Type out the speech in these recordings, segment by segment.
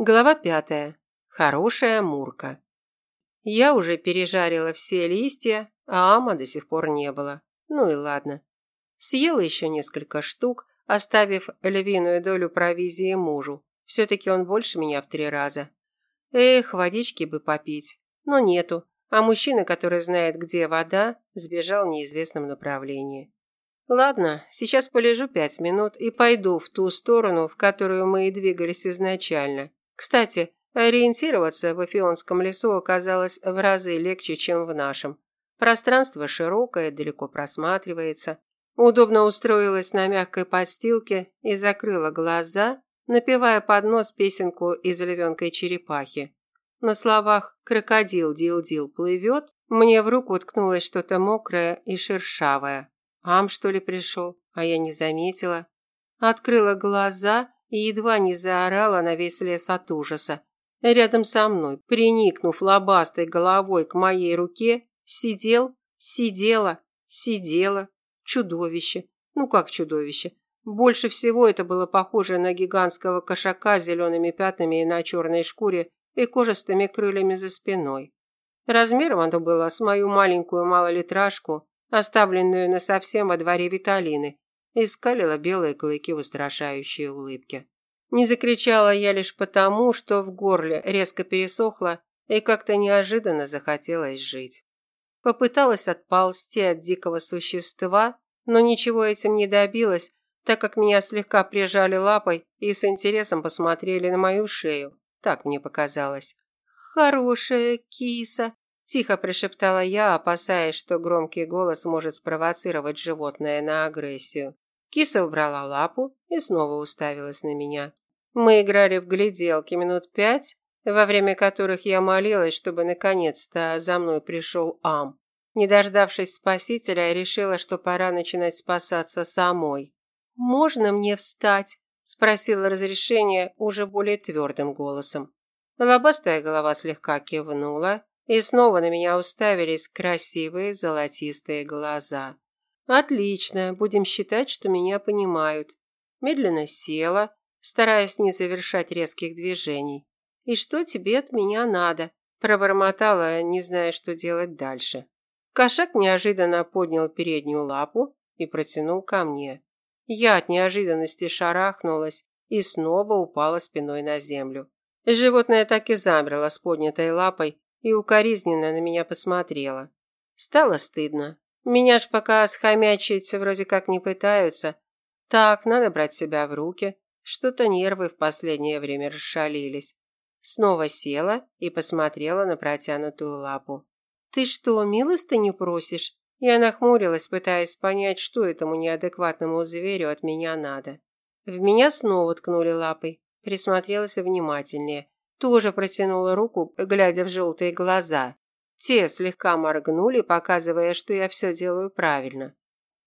Глава пятая. Хорошая Мурка. Я уже пережарила все листья, а ама до сих пор не было. Ну и ладно. Съела еще несколько штук, оставив львиную долю провизии мужу. Все-таки он больше меня в три раза. Эх, водички бы попить. Но нету. А мужчина, который знает, где вода, сбежал в неизвестном направлении. Ладно, сейчас полежу пять минут и пойду в ту сторону, в которую мы и двигались изначально. Кстати, ориентироваться в Эфионском лесу оказалось в разы легче, чем в нашем. Пространство широкое, далеко просматривается. Удобно устроилась на мягкой подстилке и закрыла глаза, напевая под нос песенку из львенкой черепахи. На словах «крокодил дил-дил плывет» мне в руку уткнулось что-то мокрое и шершавое. Ам, что ли, пришел, а я не заметила. Открыла глаза и едва не заорала на весь лес от ужаса. Рядом со мной, приникнув лобастой головой к моей руке, сидел, сидела, сидела чудовище. Ну как чудовище? Больше всего это было похоже на гигантского кошака с зелеными пятнами и на черной шкуре и кожистыми крыльями за спиной. Размером оно было с мою маленькую малолитражку, оставленную на совсем во дворе Виталины, и скалила белые клыки в устрашающей улыбке. Не закричала я лишь потому, что в горле резко пересохло и как-то неожиданно захотелось жить. Попыталась отползти от дикого существа, но ничего этим не добилась, так как меня слегка прижали лапой и с интересом посмотрели на мою шею. Так мне показалось. «Хорошая киса», – тихо прошептала я, опасаясь, что громкий голос может спровоцировать животное на агрессию. Киса убрала лапу и снова уставилась на меня. Мы играли в гляделки минут пять, во время которых я молилась, чтобы наконец-то за мной пришел Ам. Не дождавшись спасителя, я решила, что пора начинать спасаться самой. «Можно мне встать?» – спросила разрешение уже более твердым голосом. Лобастая голова слегка кивнула, и снова на меня уставились красивые золотистые глаза. Отлично, будем считать, что меня понимают. Медленно села, стараясь не совершать резких движений. И что тебе от меня надо? пробормотала, не зная, что делать дальше. Кошак неожиданно поднял переднюю лапу и протянул ко мне. Я от неожиданности шарахнулась и снова упала спиной на землю. Животное так и замерло с поднятой лапой и укоризненно на меня посмотрело. Стало стыдно. Меня ж пока схомячить вроде как не пытаются. Так, надо брать себя в руки. Что-то нервы в последнее время расшалились. Снова села и посмотрела на протянутую лапу. «Ты что, милостыню просишь?» Я нахмурилась, пытаясь понять, что этому неадекватному зверю от меня надо. В меня снова ткнули лапой. Присмотрелась внимательнее. Тоже протянула руку, глядя в желтые глаза. Те слегка моргнули, показывая, что я все делаю правильно.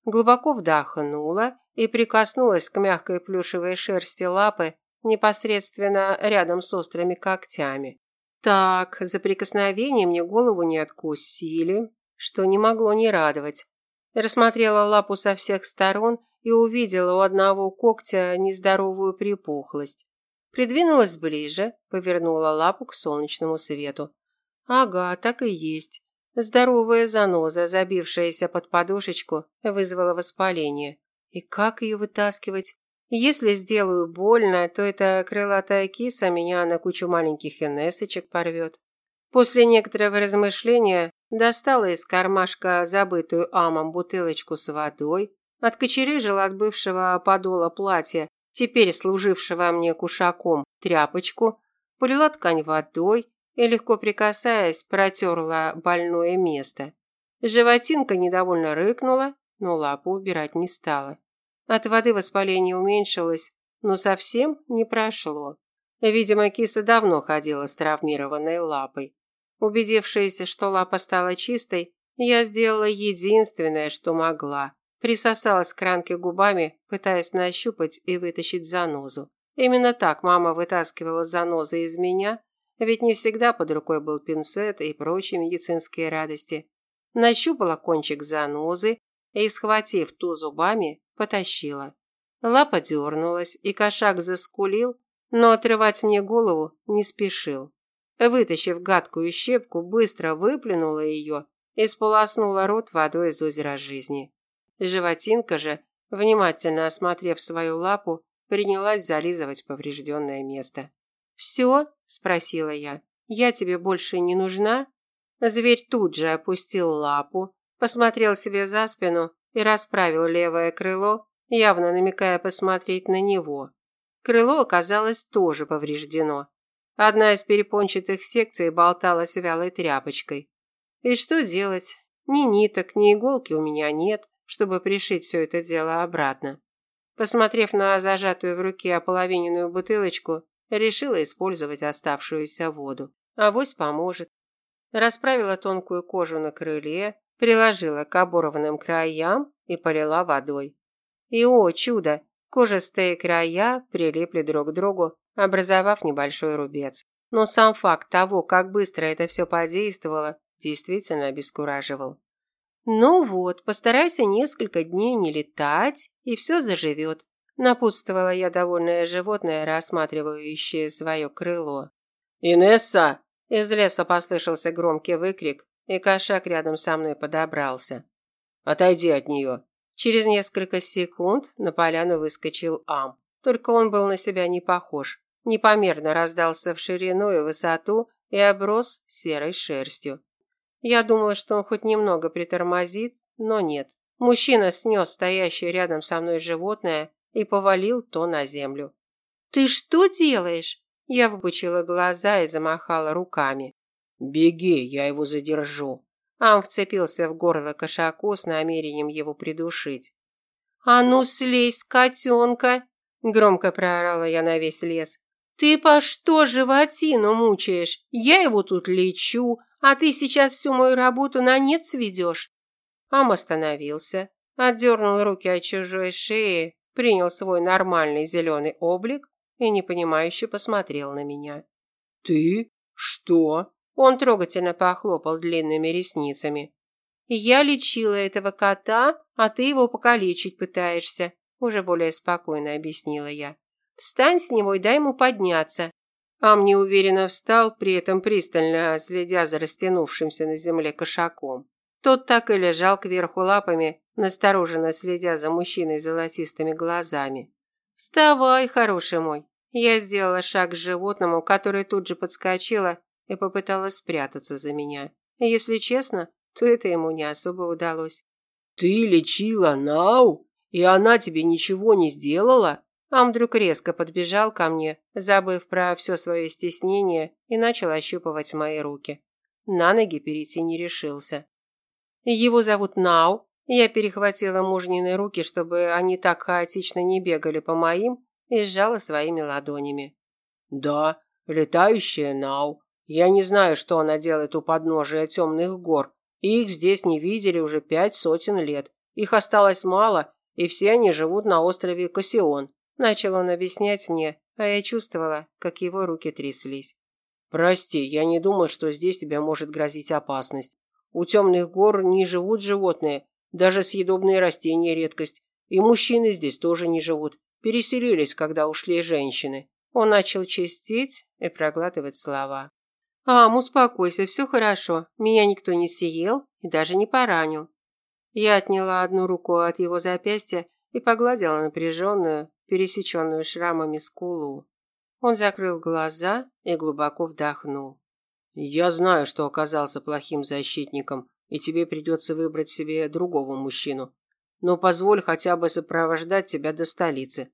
Глубоко вдохнула и прикоснулась к мягкой плюшевой шерсти лапы непосредственно рядом с острыми когтями. Так, за прикосновение мне голову не откусили, что не могло не радовать. Рассмотрела лапу со всех сторон и увидела у одного когтя нездоровую припухлость. Придвинулась ближе, повернула лапу к солнечному свету. Ага, так и есть. Здоровая заноза, забившаяся под подушечку, вызвала воспаление. И как ее вытаскивать? Если сделаю больно, то эта крылатая киса меня на кучу маленьких инесочек порвет. После некоторого размышления достала из кармашка забытую амом бутылочку с водой, откочерыжила от бывшего подола платья, теперь служившего мне кушаком, тряпочку, полила ткань водой, и, легко прикасаясь, протерла больное место. Животинка недовольно рыкнула, но лапу убирать не стала. От воды воспаление уменьшилось, но совсем не прошло. Видимо, киса давно ходила с травмированной лапой. Убедившись, что лапа стала чистой, я сделала единственное, что могла. Присосалась к ранке губами, пытаясь нащупать и вытащить занозу. Именно так мама вытаскивала занозы из меня, ведь не всегда под рукой был пинцет и прочие медицинские радости. Нащупала кончик занозы и, схватив ту зубами, потащила. Лапа дернулась, и кошак заскулил, но отрывать мне голову не спешил. Вытащив гадкую щепку, быстро выплюнула ее и сполоснула рот водой из озера жизни. Животинка же, внимательно осмотрев свою лапу, принялась зализывать поврежденное место. «Все?» – спросила я. «Я тебе больше не нужна?» Зверь тут же опустил лапу, посмотрел себе за спину и расправил левое крыло, явно намекая посмотреть на него. Крыло оказалось тоже повреждено. Одна из перепончатых секций болталась вялой тряпочкой. И что делать? Ни ниток, ни иголки у меня нет, чтобы пришить все это дело обратно. Посмотрев на зажатую в руке ополовиненную бутылочку, решила использовать оставшуюся воду. Авось поможет. Расправила тонкую кожу на крыле, приложила к оборванным краям и полила водой. И, о чудо, кожистые края прилипли друг к другу, образовав небольшой рубец. Но сам факт того, как быстро это все подействовало, действительно обескураживал. «Ну вот, постарайся несколько дней не летать, и все заживет», напутствовала я довольное животное, рассматривающее свое крыло. «Инесса!» Из леса послышался громкий выкрик, и кошак рядом со мной подобрался. «Отойди от нее!» Через несколько секунд на поляну выскочил Ам. Только он был на себя не похож. Непомерно раздался в ширину и высоту и оброс серой шерстью. Я думала, что он хоть немного притормозит, но нет. Мужчина снес стоящее рядом со мной животное и повалил то на землю. «Ты что делаешь?» Я выпучила глаза и замахала руками. «Беги, я его задержу». Ам вцепился в горло кошаку с намерением его придушить. «А ну слезь, котенка!» Громко проорала я на весь лес. «Ты по что животину мучаешь? Я его тут лечу, а ты сейчас всю мою работу на нет сведешь?» Ам остановился, отдернул руки от чужой шеи, принял свой нормальный зеленый облик и непонимающе посмотрел на меня. «Ты? Что?» Он трогательно похлопал длинными ресницами. «Я лечила этого кота, а ты его покалечить пытаешься», уже более спокойно объяснила я. «Встань с него и дай ему подняться. Ам неуверенно встал, при этом пристально следя за растянувшимся на земле кошаком. Тот так и лежал кверху лапами, настороженно следя за мужчиной золотистыми глазами. «Вставай, хороший мой!» Я сделала шаг к животному, которое тут же подскочило и попыталась спрятаться за меня. Если честно, то это ему не особо удалось. «Ты лечила Нау? И она тебе ничего не сделала?» Ам вдруг резко подбежал ко мне, забыв про все свое стеснение, и начал ощупывать мои руки. На ноги перейти не решился. Его зовут Нау. Я перехватила мужнины руки, чтобы они так хаотично не бегали по моим, и сжала своими ладонями. «Да, летающая Нау. Я не знаю, что она делает у подножия темных гор. Их здесь не видели уже пять сотен лет. Их осталось мало, и все они живут на острове Кассион. Начал он объяснять мне, а я чувствовала, как его руки тряслись. «Прости, я не думал, что здесь тебе может грозить опасность. У темных гор не живут животные, даже съедобные растения редкость. И мужчины здесь тоже не живут. Переселились, когда ушли женщины». Он начал чистить и проглатывать слова. «Ам, успокойся, все хорошо. Меня никто не съел и даже не поранил». Я отняла одну руку от его запястья и погладила напряженную, пересеченную шрамами скулу. Он закрыл глаза и глубоко вдохнул. «Я знаю, что оказался плохим защитником, и тебе придется выбрать себе другого мужчину. Но позволь хотя бы сопровождать тебя до столицы».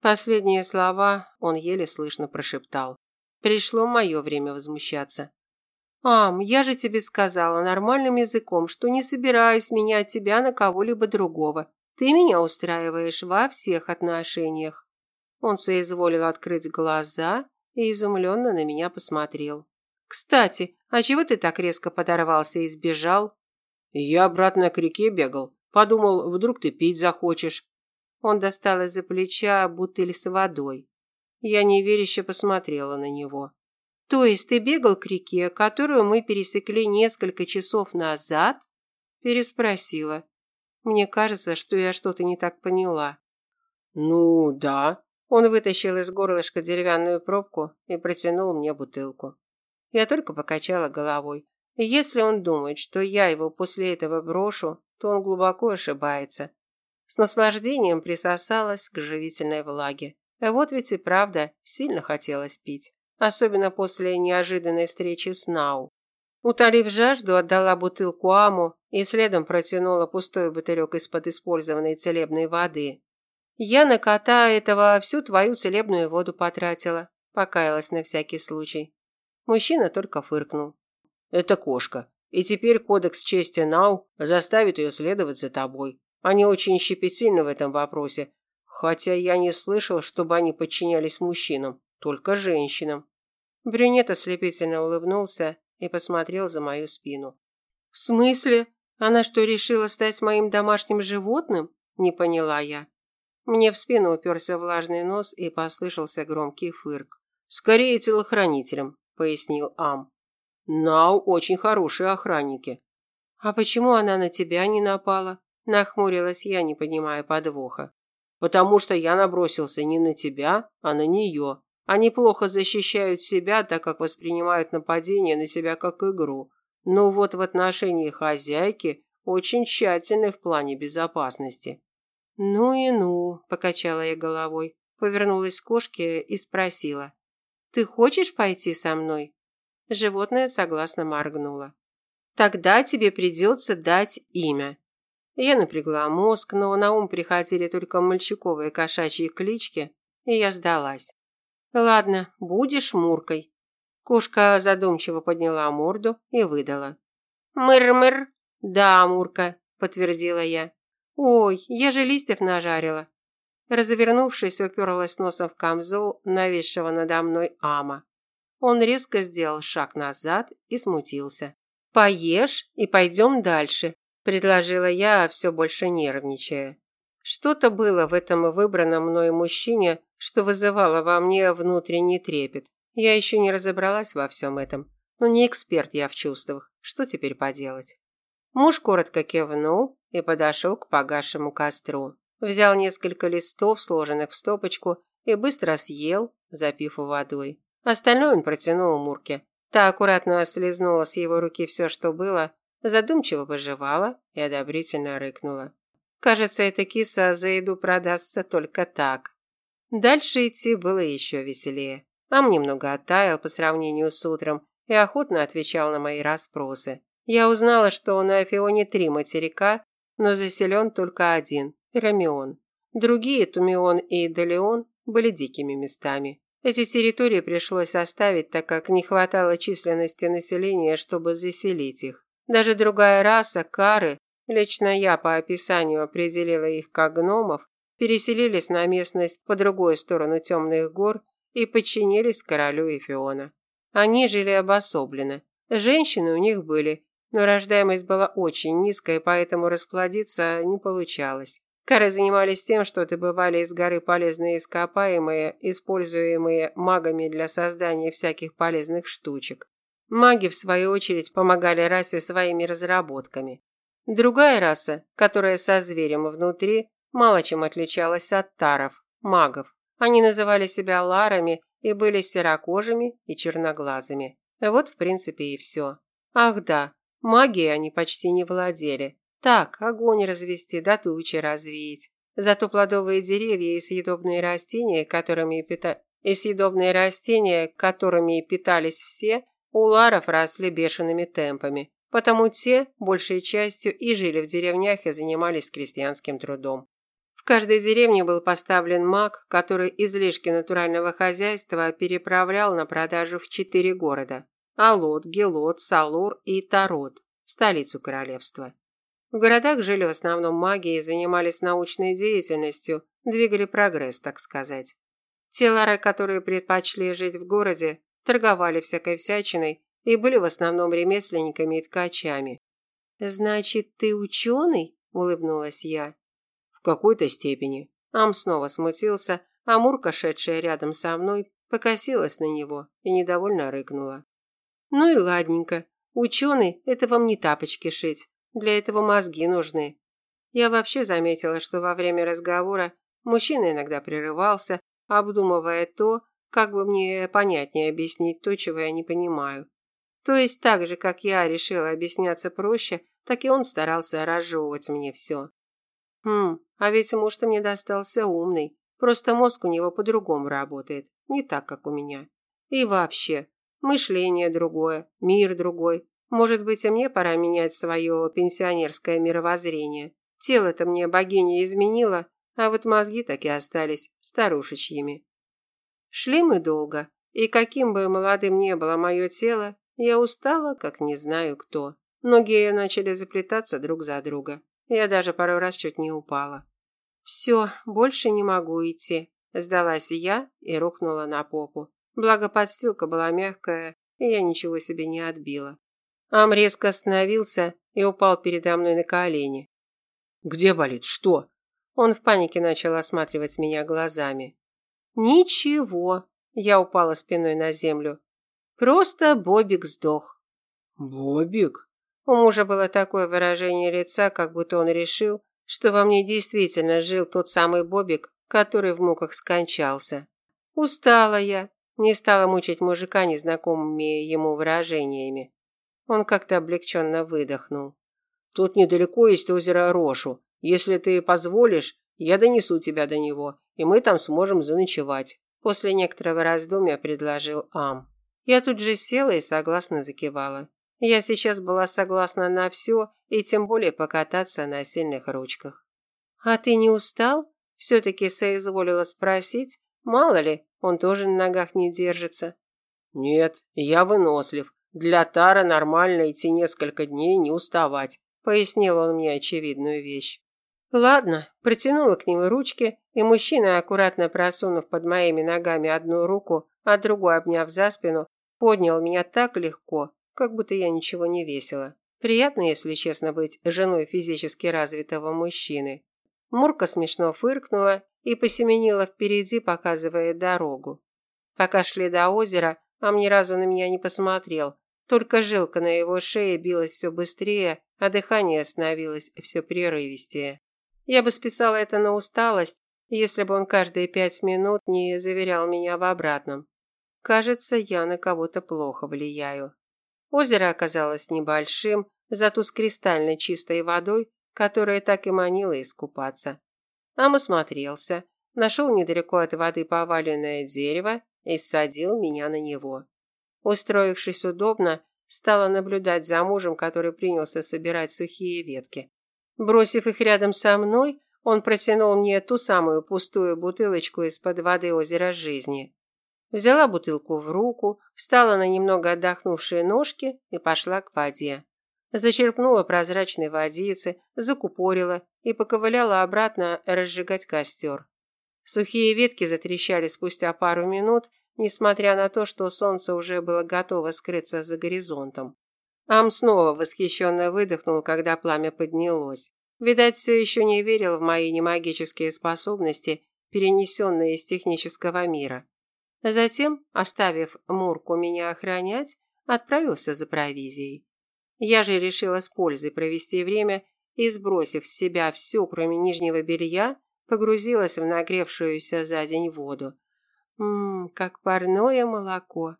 Последние слова он еле слышно прошептал. Пришло мое время возмущаться. «Ам, я же тебе сказала нормальным языком, что не собираюсь менять тебя на кого-либо другого. Ты меня устраиваешь во всех отношениях. Он соизволил открыть глаза и изумленно на меня посмотрел. Кстати, а чего ты так резко подорвался и сбежал? Я обратно к реке бегал. Подумал, вдруг ты пить захочешь. Он достал из-за плеча бутыль с водой. Я неверяще посмотрела на него. То есть ты бегал к реке, которую мы пересекли несколько часов назад? Переспросила. Мне кажется, что я что-то не так поняла. Ну, да. Он вытащил из горлышка деревянную пробку и протянул мне бутылку. Я только покачала головой. если он думает, что я его после этого брошу, то он глубоко ошибается. С наслаждением присосалась к живительной влаге. Вот ведь и правда сильно хотелось пить. Особенно после неожиданной встречи с Нау. Утолив жажду, отдала бутылку Аму и следом протянула пустой бутылек из-под использованной целебной воды. «Я на кота этого всю твою целебную воду потратила», – покаялась на всякий случай. Мужчина только фыркнул. «Это кошка, и теперь кодекс чести Нау заставит ее следовать за тобой. Они очень щепетильны в этом вопросе, хотя я не слышал, чтобы они подчинялись мужчинам, только женщинам». Брюнет ослепительно улыбнулся и посмотрел за мою спину. «В смысле? Она что, решила стать моим домашним животным?» – не поняла я. Мне в спину уперся влажный нос и послышался громкий фырк. «Скорее телохранителем», – пояснил Ам. «Нау очень хорошие охранники». «А почему она на тебя не напала?» – нахмурилась я, не понимая подвоха. «Потому что я набросился не на тебя, а на нее. Они плохо защищают себя, так как воспринимают нападение на себя как игру. Но вот в отношении хозяйки очень тщательны в плане безопасности. Ну и ну, покачала я головой, повернулась к кошке и спросила: "Ты хочешь пойти со мной?" Животное согласно моргнуло. Тогда тебе придется дать имя. Я напрягла мозг, но на ум приходили только мальчиковые кошачьи клички, и я сдалась. Ладно, будешь Муркой. Кошка задумчиво подняла морду и выдала. Мыр-мыр. Да, Мурка, подтвердила я. Ой, я же листьев нажарила. Развернувшись, уперлась носом в камзол, нависшего надо мной Ама. Он резко сделал шаг назад и смутился. «Поешь и пойдем дальше», – предложила я, все больше нервничая. Что-то было в этом выбранном мной мужчине, что вызывало во мне внутренний трепет. Я еще не разобралась во всем этом. Но не эксперт я в чувствах. Что теперь поделать? Муж коротко кивнул и подошел к погасшему костру. Взял несколько листов, сложенных в стопочку, и быстро съел, запив водой. Остальное он протянул Мурке. Та аккуратно слезнула с его руки все, что было, задумчиво пожевала и одобрительно рыкнула. Кажется, эта киса за еду продастся только так. Дальше идти было еще веселее. Ам немного оттаял по сравнению с утром и охотно отвечал на мои расспросы. Я узнала, что на Афионе три материка, но заселен только один – Рамион. Другие, Тумион и Далеон, были дикими местами. Эти территории пришлось оставить, так как не хватало численности населения, чтобы заселить их. Даже другая раса, кары, Лично я по описанию определила их как гномов, переселились на местность по другую сторону темных гор и подчинились королю Эфиона. Они жили обособленно. Женщины у них были, но рождаемость была очень низкая, поэтому расплодиться не получалось. Кары занимались тем, что добывали из горы полезные ископаемые, используемые магами для создания всяких полезных штучек. Маги, в свою очередь, помогали расе своими разработками. Другая раса, которая со зверем внутри, мало чем отличалась от таров, магов. Они называли себя ларами и были серокожими и черноглазыми. Вот, в принципе, и все. Ах да, магией они почти не владели. Так, огонь развести, да тучи развеять. Зато плодовые деревья и съедобные растения, которыми пита... и съедобные растения, которыми питались все, у ларов росли бешеными темпами. Потому те, большей частью, и жили в деревнях и занимались крестьянским трудом. В каждой деревне был поставлен маг, который излишки натурального хозяйства переправлял на продажу в четыре города – Алот, Гелот, Салур и Тарот, столицу королевства. В городах жили в основном маги и занимались научной деятельностью, двигали прогресс, так сказать. Те лары, которые предпочли жить в городе, торговали всякой всячиной и были в основном ремесленниками и ткачами. «Значит, ты ученый?» – улыбнулась я. «В какой-то степени». Ам снова смутился, а Мурка, шедшая рядом со мной, покосилась на него и недовольно рыкнула. «Ну и ладненько. Ученый – это вам не тапочки шить. Для этого мозги нужны». Я вообще заметила, что во время разговора мужчина иногда прерывался, обдумывая то, как бы мне понятнее объяснить то, чего я не понимаю. То есть так же, как я решила объясняться проще, так и он старался разжевывать мне все. Хм, а ведь муж-то мне достался умный. Просто мозг у него по-другому работает, не так, как у меня. И вообще, мышление другое, мир другой. Может быть, и мне пора менять свое пенсионерское мировоззрение. Тело-то мне богиня изменила, а вот мозги так и остались старушечьими. Шли мы долго, и каким бы молодым ни было мое тело, я устала, как не знаю кто. Ноги начали заплетаться друг за друга. Я даже пару раз чуть не упала. «Все, больше не могу идти», – сдалась я и рухнула на попу. Благо подстилка была мягкая, и я ничего себе не отбила. Ам резко остановился и упал передо мной на колени. «Где болит? Что?» Он в панике начал осматривать меня глазами. «Ничего», – я упала спиной на землю. «Просто Бобик сдох». «Бобик?» У мужа было такое выражение лица, как будто он решил, что во мне действительно жил тот самый Бобик, который в муках скончался. Устала я, не стала мучить мужика незнакомыми ему выражениями. Он как-то облегченно выдохнул. Тут недалеко есть озеро Рошу. Если ты позволишь, я донесу тебя до него, и мы там сможем заночевать. После некоторого раздумья предложил Ам. Я тут же села и согласно закивала. Я сейчас была согласна на все, и тем более покататься на сильных ручках. «А ты не устал?» Все-таки соизволила спросить. Мало ли, он тоже на ногах не держится. «Нет, я вынослив. Для Тара нормально идти несколько дней не уставать», пояснил он мне очевидную вещь. Ладно, протянула к нему ручки, и мужчина, аккуратно просунув под моими ногами одну руку, а другую обняв за спину, поднял меня так легко, как будто я ничего не весила. Приятно, если честно, быть женой физически развитого мужчины. Мурка смешно фыркнула и посеменила впереди, показывая дорогу. Пока шли до озера, Ам ни разу на меня не посмотрел, только жилка на его шее билась все быстрее, а дыхание становилось все прерывистее. Я бы списала это на усталость, если бы он каждые пять минут не заверял меня в обратном. Кажется, я на кого-то плохо влияю. Озеро оказалось небольшим, зато с кристально чистой водой, которая так и манила искупаться. Ам осмотрелся, нашел недалеко от воды поваленное дерево и садил меня на него. Устроившись удобно, стала наблюдать за мужем, который принялся собирать сухие ветки. Бросив их рядом со мной, он протянул мне ту самую пустую бутылочку из-под воды озера жизни. Взяла бутылку в руку, встала на немного отдохнувшие ножки и пошла к воде. Зачерпнула прозрачной водицы, закупорила и поковыляла обратно разжигать костер. Сухие ветки затрещали спустя пару минут, несмотря на то, что солнце уже было готово скрыться за горизонтом. Ам снова восхищенно выдохнул, когда пламя поднялось. Видать, все еще не верил в мои немагические способности, перенесенные из технического мира. Затем, оставив Мурку меня охранять, отправился за провизией. Я же решила с пользой провести время и, сбросив с себя все, кроме нижнего белья, погрузилась в нагревшуюся за день воду. Ммм, как парное молоко.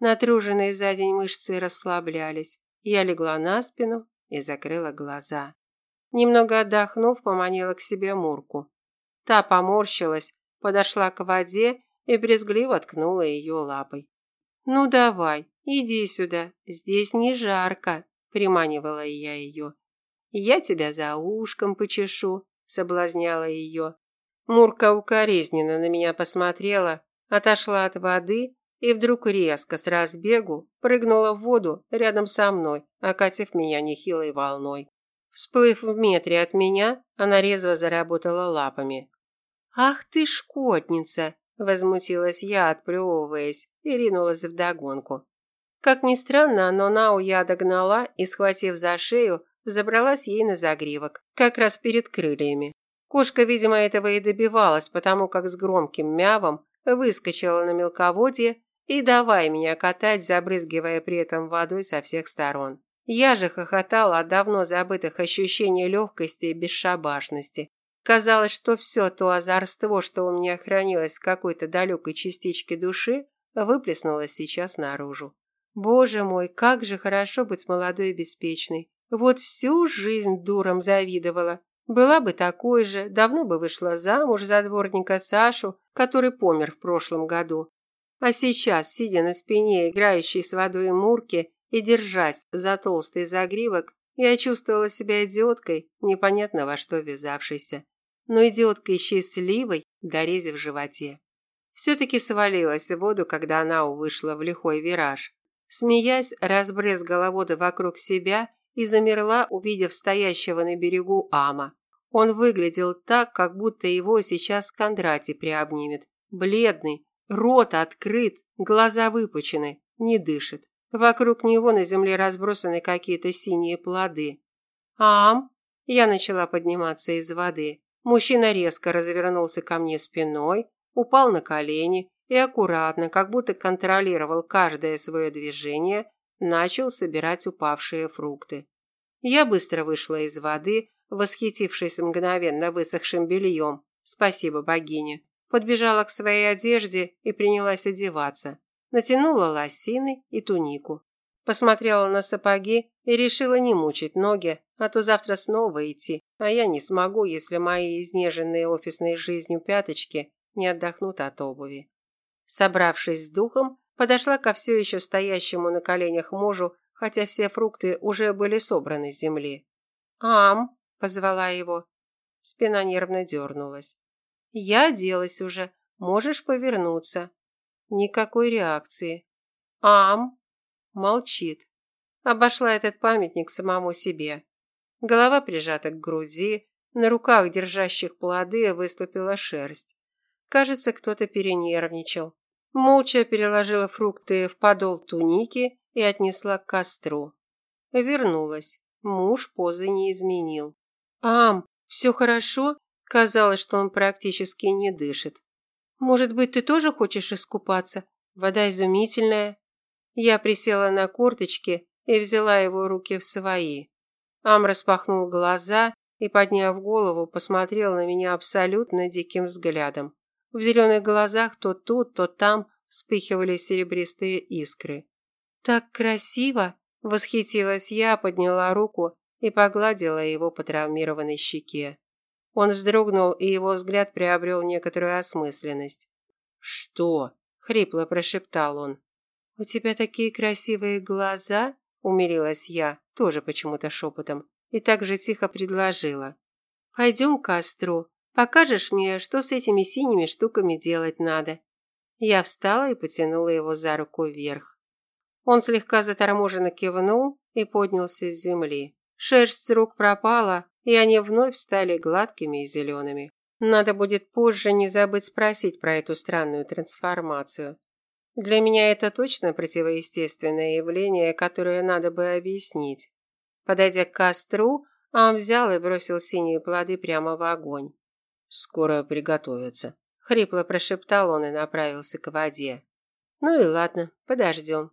Натруженные за день мышцы расслаблялись. Я легла на спину и закрыла глаза. Немного отдохнув, поманила к себе Мурку. Та поморщилась, подошла к воде и брезгливо ткнула ее лапой. «Ну давай, иди сюда, здесь не жарко», – приманивала я ее. «Я тебя за ушком почешу», – соблазняла ее. Мурка укоризненно на меня посмотрела, отошла от воды и вдруг резко с разбегу прыгнула в воду рядом со мной, окатив меня нехилой волной. Всплыв в метре от меня, она резво заработала лапами. «Ах ты шкотница!» – возмутилась я, отплевываясь, и ринулась вдогонку. Как ни странно, но Нау я догнала и, схватив за шею, забралась ей на загривок, как раз перед крыльями. Кошка, видимо, этого и добивалась, потому как с громким мявом выскочила на мелководье и давай меня катать, забрызгивая при этом водой со всех сторон. Я же хохотала от давно забытых ощущений легкости и бесшабашности. Казалось, что все то озорство, что у меня хранилось в какой-то далекой частичке души, выплеснулось сейчас наружу. Боже мой, как же хорошо быть молодой и беспечной. Вот всю жизнь дуром завидовала. Была бы такой же, давно бы вышла замуж за дворника Сашу, который помер в прошлом году. А сейчас, сидя на спине играющей с водой Мурки и держась за толстый загривок, я чувствовала себя идиоткой, непонятно во что ввязавшейся но идиоткой счастливой, дорези в животе. Все-таки свалилась в воду, когда она вышла в лихой вираж. Смеясь, разбрызгала воду вокруг себя и замерла, увидев стоящего на берегу Ама. Он выглядел так, как будто его сейчас Кондратий приобнимет. Бледный, рот открыт, глаза выпучены, не дышит. Вокруг него на земле разбросаны какие-то синие плоды. «Ам!» Я начала подниматься из воды. Мужчина резко развернулся ко мне спиной, упал на колени и аккуратно, как будто контролировал каждое свое движение, начал собирать упавшие фрукты. Я быстро вышла из воды, восхитившись мгновенно высохшим бельем. Спасибо богине. Подбежала к своей одежде и принялась одеваться. Натянула лосины и тунику. Посмотрела на сапоги и решила не мучить ноги, а то завтра снова идти, а я не смогу, если мои изнеженные офисной жизнью пяточки не отдохнут от обуви. Собравшись с духом, подошла ко все еще стоящему на коленях мужу, хотя все фрукты уже были собраны с земли. «Ам!» – позвала его. Спина нервно дернулась. «Я оделась уже. Можешь повернуться». Никакой реакции. «Ам!» Молчит. Обошла этот памятник самому себе. Голова прижата к груди, на руках, держащих плоды, выступила шерсть. Кажется, кто-то перенервничал. Молча переложила фрукты в подол туники и отнесла к костру. Вернулась. Муж позы не изменил. «Ам, все хорошо?» Казалось, что он практически не дышит. «Может быть, ты тоже хочешь искупаться? Вода изумительная». Я присела на корточки и взяла его руки в свои. Ам распахнул глаза и, подняв голову, посмотрел на меня абсолютно диким взглядом. В зеленых глазах то тут, то там вспыхивали серебристые искры. «Так красиво!» – восхитилась я, подняла руку и погладила его по травмированной щеке. Он вздрогнул, и его взгляд приобрел некоторую осмысленность. «Что?» – хрипло прошептал он. «У тебя такие красивые глаза!» – умилилась я, тоже почему-то шепотом, и так же тихо предложила. «Пойдем к костру. Покажешь мне, что с этими синими штуками делать надо?» Я встала и потянула его за руку вверх. Он слегка заторможенно кивнул и поднялся с земли. Шерсть с рук пропала, и они вновь стали гладкими и зелеными. Надо будет позже не забыть спросить про эту странную трансформацию. Для меня это точно противоестественное явление, которое надо бы объяснить. Подойдя к костру, Ам взял и бросил синие плоды прямо в огонь. «Скоро приготовятся», – хрипло прошептал он и направился к воде. «Ну и ладно, подождем».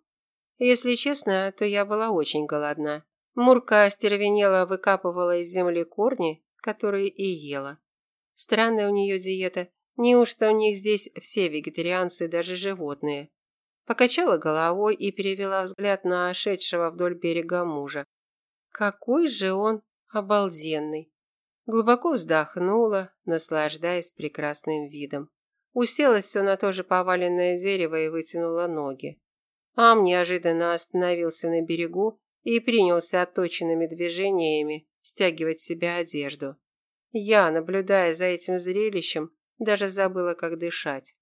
Если честно, то я была очень голодна. Мурка остервенела выкапывала из земли корни, которые и ела. Странная у нее диета. Неужто у них здесь все вегетарианцы, даже животные? Покачала головой и перевела взгляд на шедшего вдоль берега мужа. Какой же он обалденный. Глубоко вздохнула, наслаждаясь прекрасным видом. Уселась все на то же поваленное дерево и вытянула ноги. Ам неожиданно остановился на берегу и принялся отточенными движениями стягивать с себя одежду. Я, наблюдая за этим зрелищем, даже забыла, как дышать.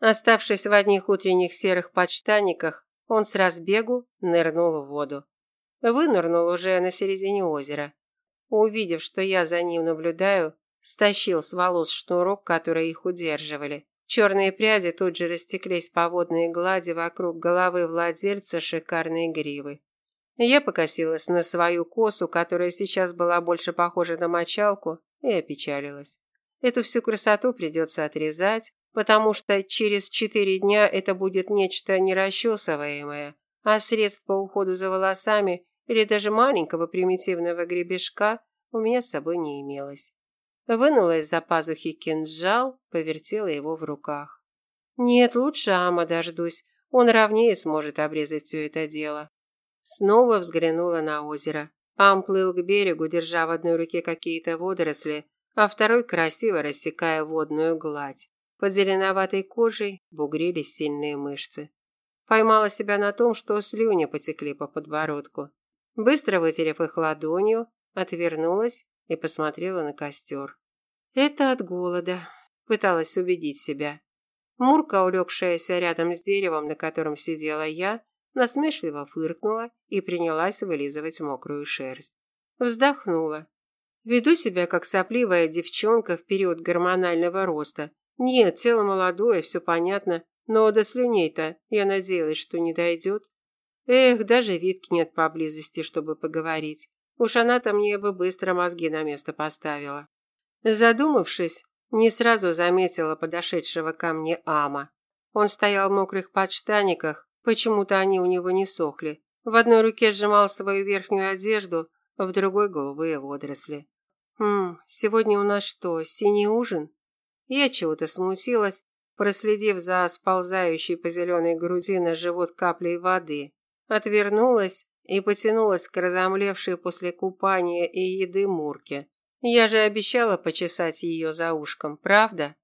Оставшись в одних утренних серых подштаниках, он с разбегу нырнул в воду. Вынырнул уже на середине озера. Увидев, что я за ним наблюдаю, стащил с волос шнурок, которые их удерживали. Черные пряди тут же растеклись по водной глади вокруг головы владельца шикарной гривы. Я покосилась на свою косу, которая сейчас была больше похожа на мочалку, и опечалилась. Эту всю красоту придется отрезать, потому что через четыре дня это будет нечто нерасчесываемое, а средств по уходу за волосами или даже маленького примитивного гребешка у меня с собой не имелось. вынула из-за пазухи кинжал, повертела его в руках. Нет, лучше Ама дождусь. Он ровнее сможет обрезать все это дело. Снова взглянула на озеро. Ам плыл к берегу, держа в одной руке какие-то водоросли, а второй красиво рассекая водную гладь. Под зеленоватой кожей бугрились сильные мышцы. Поймала себя на том, что слюни потекли по подбородку. Быстро вытерев их ладонью, отвернулась и посмотрела на костер. Это от голода, пыталась убедить себя. Мурка, улегшаяся рядом с деревом, на котором сидела я, насмешливо фыркнула и принялась вылизывать мокрую шерсть. Вздохнула. Веду себя как сопливая девчонка в период гормонального роста. Нет, тело молодое, все понятно, но до слюней-то я надеялась, что не дойдет. Эх, даже Витки нет поблизости, чтобы поговорить. Уж она-то мне бы быстро мозги на место поставила. Задумавшись, не сразу заметила подошедшего ко мне Ама. Он стоял в мокрых подштаниках, почему-то они у него не сохли. В одной руке сжимал свою верхнюю одежду, в другой голубые водоросли. Хм, сегодня у нас что, синий ужин? Я чего-то смутилась, проследив за сползающей по зеленой груди на живот каплей воды. Отвернулась и потянулась к разомлевшей после купания и еды Мурке. Я же обещала почесать ее за ушком, правда?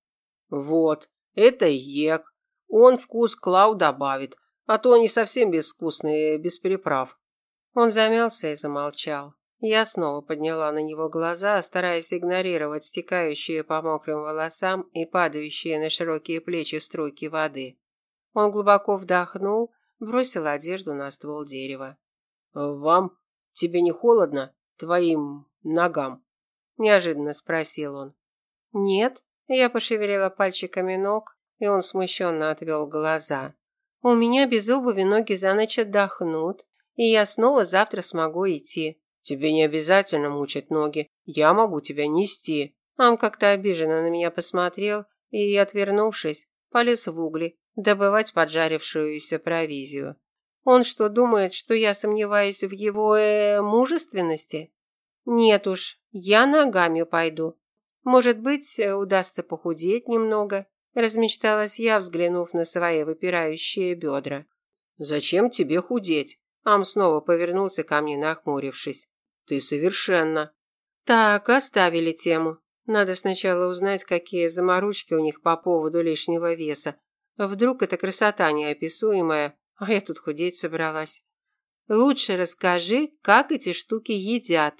Вот, это ек. Он вкус Клау добавит, а то они совсем безвкусные, без приправ. Он замялся и замолчал. Я снова подняла на него глаза, стараясь игнорировать стекающие по мокрым волосам и падающие на широкие плечи струйки воды. Он глубоко вдохнул, бросил одежду на ствол дерева. «Вам? Тебе не холодно? Твоим ногам?» неожиданно спросил он. Нет, я пошевелила пальчиками ног, и он смущенно отвел глаза. У меня без обуви ноги за ночь отдохнут, и я снова завтра смогу идти. Тебе не обязательно мучить ноги. Я могу тебя нести. Он как-то обиженно на меня посмотрел и, отвернувшись, полез в угли добывать поджарившуюся провизию. Он что, думает, что я сомневаюсь в его э, мужественности? Нет уж, я ногами пойду. Может быть, удастся похудеть немного, размечталась я, взглянув на свои выпирающие бедра. Зачем тебе худеть? Ам снова повернулся ко мне, нахмурившись. Ты совершенно. Так, оставили тему. Надо сначала узнать, какие заморочки у них по поводу лишнего веса. Вдруг это красота неописуемая, а я тут худеть собралась. Лучше расскажи, как эти штуки едят,